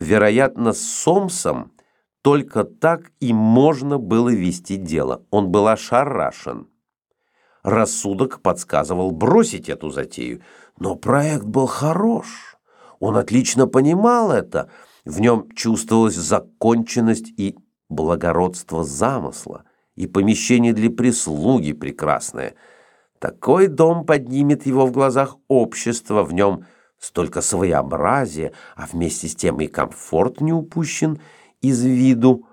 Вероятно, с Сомсом только так и можно было вести дело. Он был ошарашен. Рассудок подсказывал бросить эту затею, но проект был хорош. Он отлично понимал это. В нем чувствовалась законченность и благородство замысла, и помещение для прислуги прекрасное. Такой дом поднимет его в глазах общества, в нем – столько своеобразия, а вместе с тем и комфорт не упущен из виду.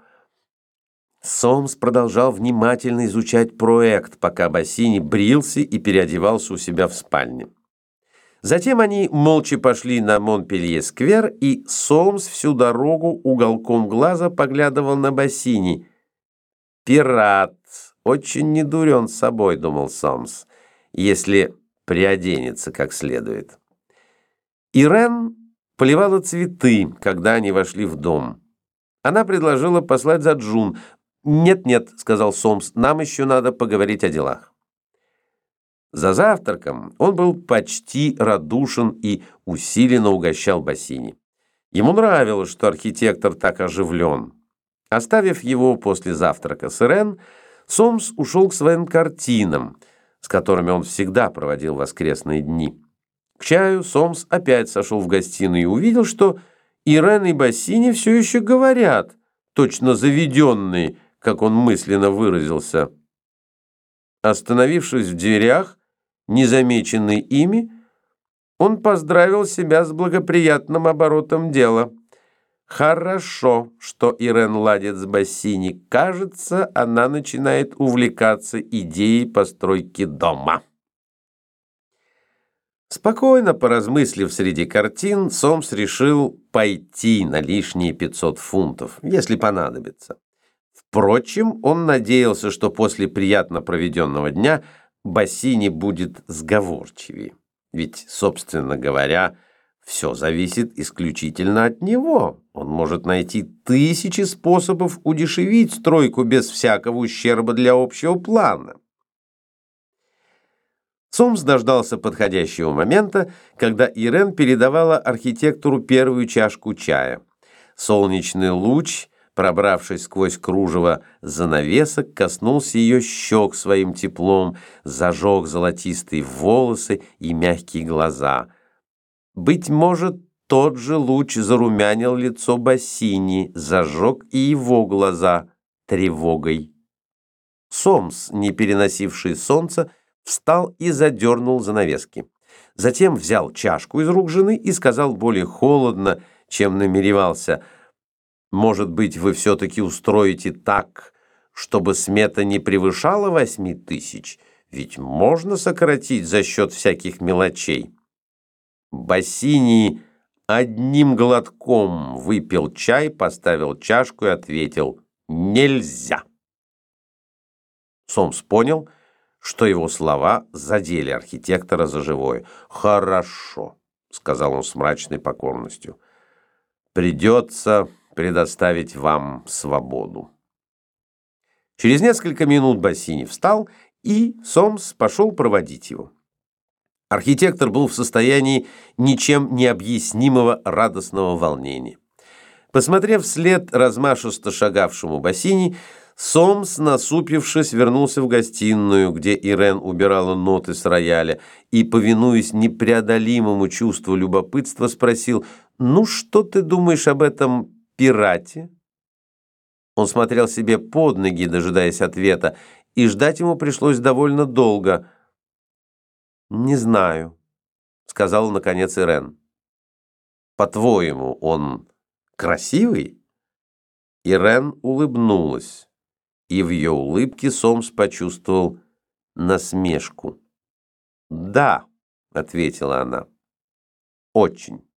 Сомс продолжал внимательно изучать проект, пока Бассини брился и переодевался у себя в спальне. Затем они молча пошли на Монпелье-сквер, и Сомс всю дорогу уголком глаза поглядывал на Бассини. «Пират! Очень недурен собой», — думал Сомс, — «если приоденется как следует». Ирен поливала цветы, когда они вошли в дом. Она предложила послать за Джун. «Нет-нет», — сказал Сомс, — «нам еще надо поговорить о делах». За завтраком он был почти радушен и усиленно угощал Бассини. Ему нравилось, что архитектор так оживлен. Оставив его после завтрака с Ирен, Сомс ушел к своим картинам, с которыми он всегда проводил воскресные дни. К чаю Сомс опять сошел в гостиную и увидел, что Ирен и Бассини все еще говорят, точно заведенные, как он мысленно выразился. Остановившись в дверях, незамеченный ими, он поздравил себя с благоприятным оборотом дела. Хорошо, что Ирен ладит с Бассини. Кажется, она начинает увлекаться идеей постройки дома. Спокойно поразмыслив среди картин, Сомс решил пойти на лишние 500 фунтов, если понадобится. Впрочем, он надеялся, что после приятно проведенного дня Бассини будет сговорчивее. Ведь, собственно говоря, все зависит исключительно от него. Он может найти тысячи способов удешевить стройку без всякого ущерба для общего плана. Сомс дождался подходящего момента, когда Ирен передавала архитектору первую чашку чая. Солнечный луч, пробравшись сквозь кружево занавесок, коснулся ее щек своим теплом, зажег золотистые волосы и мягкие глаза. Быть может, тот же луч зарумянил лицо Бассини, зажег и его глаза тревогой. Сомс, не переносивший солнца, встал и задернул занавески. Затем взял чашку из рук жены и сказал более холодно, чем намеревался, «Может быть, вы все-таки устроите так, чтобы смета не превышала восьми тысяч? Ведь можно сократить за счет всяких мелочей». Бассини одним глотком выпил чай, поставил чашку и ответил «Нельзя». Сомс понял, что его слова задели архитектора за живое. «Хорошо», — сказал он с мрачной покорностью. «Придется предоставить вам свободу». Через несколько минут Бассини встал, и Сомс пошел проводить его. Архитектор был в состоянии ничем не объяснимого радостного волнения. Посмотрев вслед размашисто шагавшему Бассини, Сомс, насупившись, вернулся в гостиную, где Ирен убирала ноты с рояля, и, повинуясь непреодолимому чувству любопытства, спросил, «Ну, что ты думаешь об этом пирате?» Он смотрел себе под ноги, дожидаясь ответа, и ждать ему пришлось довольно долго. «Не знаю», — сказал наконец Ирен. «По-твоему, он красивый?» Ирен улыбнулась и в ее улыбке Сомс почувствовал насмешку. «Да», — ответила она, — «очень».